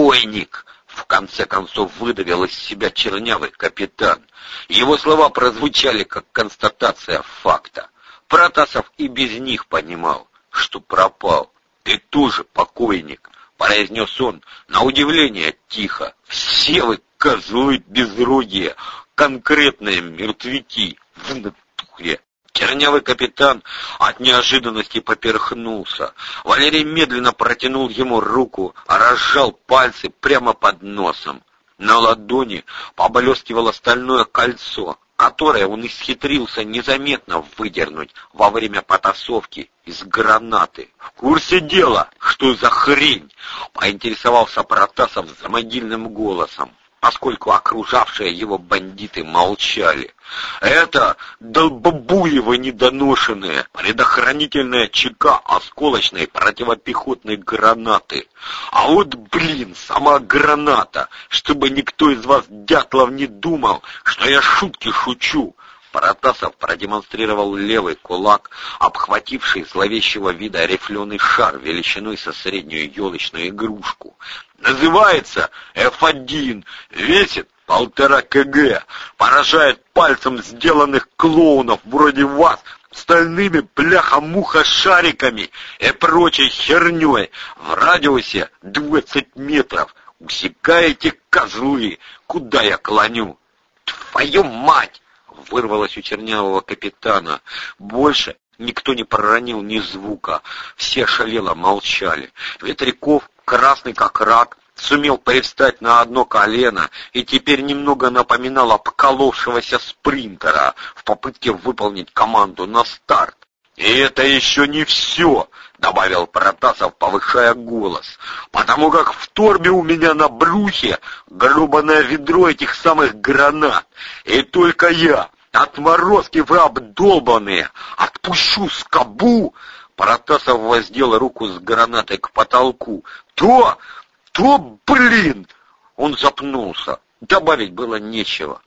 покойник!» В конце концов выдавил из себя чернявый капитан. Его слова прозвучали как констатация факта. Протасов и без них понимал, что пропал. «Ты тоже покойник», — произнес он, на удивление тихо. «Все вы козлы безрогие, конкретные мертвяки в натуре». Чернявый капитан от неожиданности поперхнулся. Валерий медленно протянул ему руку, а разжал пальцы прямо под носом. На ладони поблескивало стальное кольцо, которое он исхитрился незаметно выдернуть во время потасовки из гранаты. «В курсе дела? Что за хрень?» — поинтересовался Протасов за могильным голосом поскольку окружавшие его бандиты молчали. Это долбобуево недоношенная предохранительная чека осколочной противопехотной гранаты. А вот, блин, сама граната, чтобы никто из вас, дятлов, не думал, что я шутки шучу. Паратасов продемонстрировал левый кулак, обхвативший зловещего вида рифленый шар величиной со среднюю елочную игрушку. Называется F1, весит полтора кг, поражает пальцем сделанных клоунов вроде вас стальными бляха-муха-шариками и прочей херней в радиусе 20 метров. Усекаете козлы, куда я клоню? Твою мать! Вырвалось у чернявого капитана. Больше никто не проронил ни звука. Все шалело молчали. Ветряков, красный как рак, сумел привстать на одно колено и теперь немного напоминал обколовшегося спринтера в попытке выполнить команду на старт. «И это еще не все!» — добавил Протасов, повышая голос. «Потому как в торбе у меня на брюхе гребаное ведро этих самых гранат, и только я, отморозки вы обдолбанные, отпущу скобу!» Протасов воздел руку с гранатой к потолку. «То! То, блин!» Он запнулся. Добавить было нечего.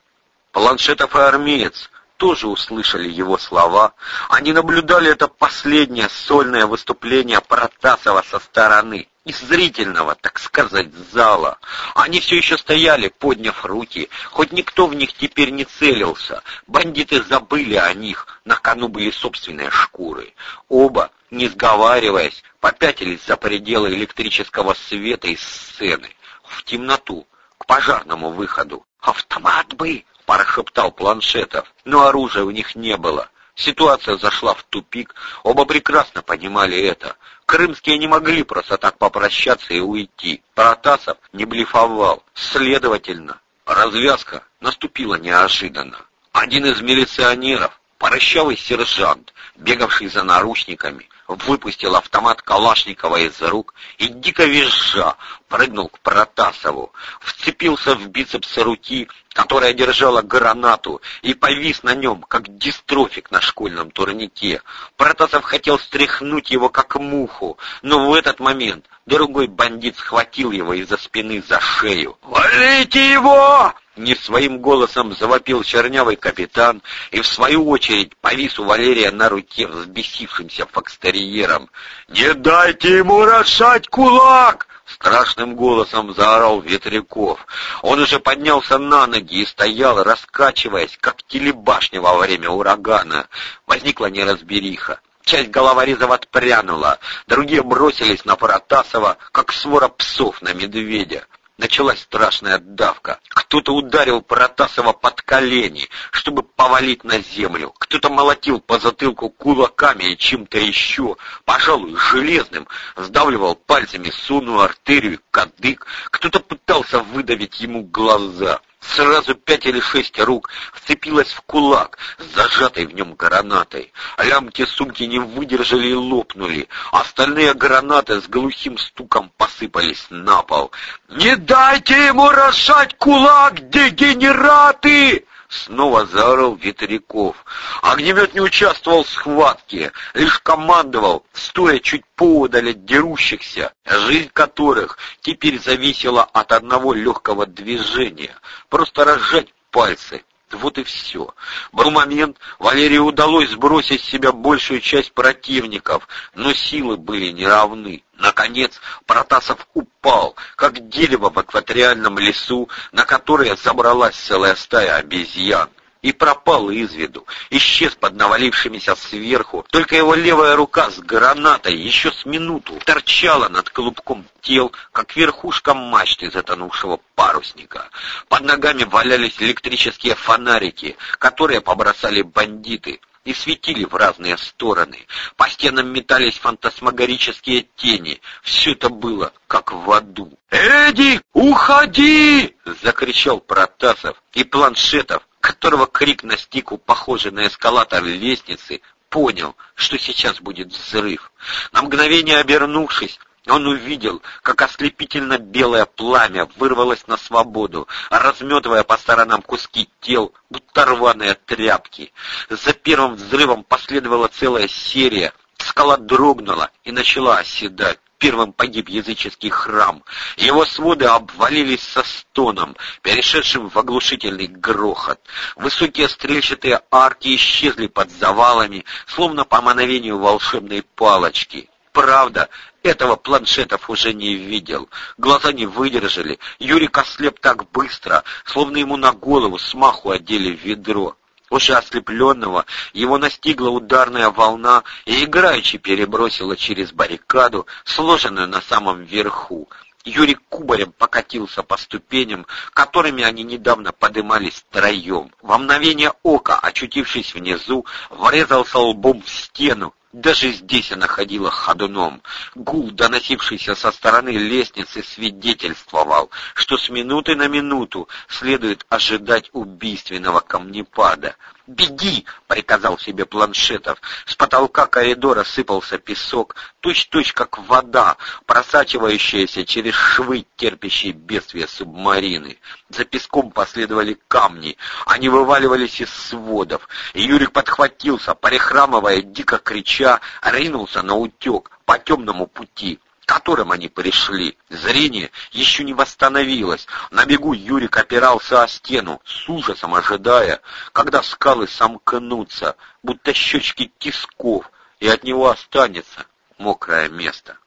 Планшетов и армеец тоже услышали его слова. Они наблюдали это последнее сольное выступление Протасова со стороны, из зрительного, так сказать, зала. Они все еще стояли, подняв руки, хоть никто в них теперь не целился. Бандиты забыли о них, на кону были собственные шкуры. Оба, не сговариваясь, попятились за пределы электрического света из сцены, в темноту, пожарному выходу. «Автомат бы!» — прошептал Планшетов, но оружия у них не было. Ситуация зашла в тупик, оба прекрасно понимали это. Крымские не могли просто так попрощаться и уйти. Протасов не блефовал. Следовательно, развязка наступила неожиданно. Один из милиционеров, Прыщавый сержант, бегавший за наручниками, выпустил автомат Калашникова из рук и, дико визжа, прыгнул к Протасову, вцепился в бицепс руки, которая держала гранату, и повис на нем, как дистрофик на школьном турнике. Протасов хотел стряхнуть его, как муху, но в этот момент другой бандит схватил его из-за спины за шею. «Валите его!» Не своим голосом завопил чернявый капитан и, в свою очередь, повис у Валерия на руке взбесившимся фокстерьером. «Не дайте ему расшать кулак!» Страшным голосом заорал Ветряков. Он уже поднялся на ноги и стоял, раскачиваясь, как телебашня во время урагана. Возникла неразбериха. Часть головорезов отпрянула, другие бросились на Паратасова, как свора псов на медведя. Началась страшная давка. Кто-то ударил Протасова под колени, чтобы повалить на землю. Кто-то молотил по затылку кулаками и чем-то еще, пожалуй, железным, сдавливал пальцами сонную артерию, кадык. Кто-то пытался выдавить ему глаза. Сразу пять или шесть рук вцепилась в кулак, зажатой в нем гранатой. Лямки сумки не выдержали и лопнули. Остальные гранаты с глухим стуком посыпались на пол. «Не дайте ему расшать кулак, дегенераты!» Снова заорал Ветряков. Огнемет не участвовал в схватке, лишь командовал, стоя чуть поодаль от дерущихся, жизнь которых теперь зависела от одного легкого движения. Просто разжать пальцы, Вот и все. Был момент, Валерию удалось сбросить с себя большую часть противников, но силы были неравны. Наконец, Протасов упал, как дерево в экваториальном лесу, на которое забралась целая стая обезьян и пропал из виду, исчез под навалившимися сверху. Только его левая рука с гранатой еще с минуту торчала над клубком тел, как верхушка мачты затонувшего парусника. Под ногами валялись электрические фонарики, которые побросали бандиты и светили в разные стороны. По стенам метались фантасмагорические тени. Все это было как в аду. «Эдик, уходи!» — закричал Протасов, и Планшетов которого крик настиг у похожей на эскалатор лестницы, понял, что сейчас будет взрыв. На мгновение обернувшись, он увидел, как ослепительно белое пламя вырвалось на свободу, разметывая по сторонам куски тел, будто рваные тряпки. За первым взрывом последовала целая серия. Скала дрогнула и начала оседать первым погиб языческий храм. Его своды обвалились со стоном, перешедшим в оглушительный грохот. Высокие стрельчатые арки исчезли под завалами, словно по мановению волшебной палочки. Правда, этого планшетов уже не видел. Глаза не выдержали. Юрик ослеп так быстро, словно ему на голову смаху одели ведро. Уже ослепленного его настигла ударная волна и играючи перебросила через баррикаду, сложенную на самом верху. Юрий кубарем покатился по ступеням, которыми они недавно подымались втроем. Во мгновение ока, очутившись внизу, врезался лбом в стену, даже здесь она ходила ходуном. Гул, доносившийся со стороны лестницы, свидетельствовал, что с минуты на минуту следует ожидать убийственного камнепада. «Беги!» — приказал себе Планшетов. С потолка коридора сыпался песок, точь-точь как вода, просачивающаяся через швы, терпящие бедствия субмарины. За песком последовали камни, они вываливались из сводов. Юрик подхватился, прихрамывая, дико крича, ринулся на утек по темному пути которым они пришли. Зрение еще не восстановилось. На бегу Юрик опирался о стену, с ужасом ожидая, когда скалы сомкнутся, будто щечки тисков, и от него останется мокрое место.